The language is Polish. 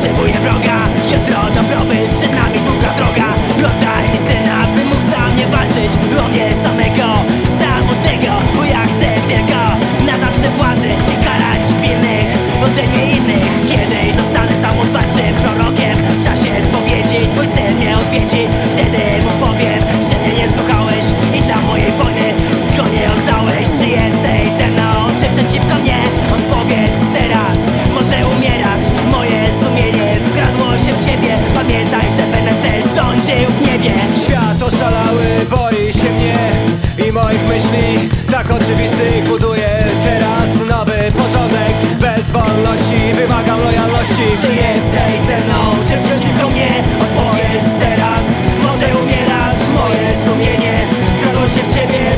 potrzebuję wroga. Jutro dobrobyt, przed nami długa droga. Mi syna, by mógł za mnie walczyć. O samego, samotnego Bo ja chcę tylko na zawsze władzy I karać winnych, ode mnie innych. Kiedy zostanę samozwarczym prorokiem W czasie spowiedzi twój syn mnie odwiedzi. Wtedy mu powiem, że mnie nie słuchałeś I dla mojej wojny go nie oddałeś. Czy jesteś ze mną, czy przeciwko mnie? żył w niebie. Świat oszalały, boi się mnie. I moich myśli Tak oczywistych buduje teraz nowy porządek. Bez wolności wymagam lojalności. Czy jesteś ze mną, czy przeciwko mnie? Odpowiedz teraz, może umierasz moje sumienie. Kradło się w ciebie